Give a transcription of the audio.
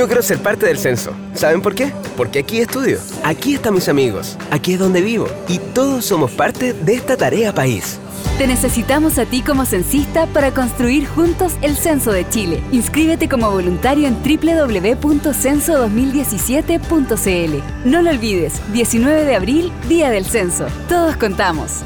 Yo quiero ser parte del censo. ¿Saben por qué? Porque aquí estudio, aquí están mis amigos, aquí es donde vivo y todos somos parte de esta tarea país. Te necesitamos a ti como censista para construir juntos el Censo de Chile. Inscríbete como voluntario en www.censo2017.cl. No lo olvides, 19 de abril, Día del Censo. Todos contamos.